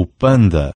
o panda.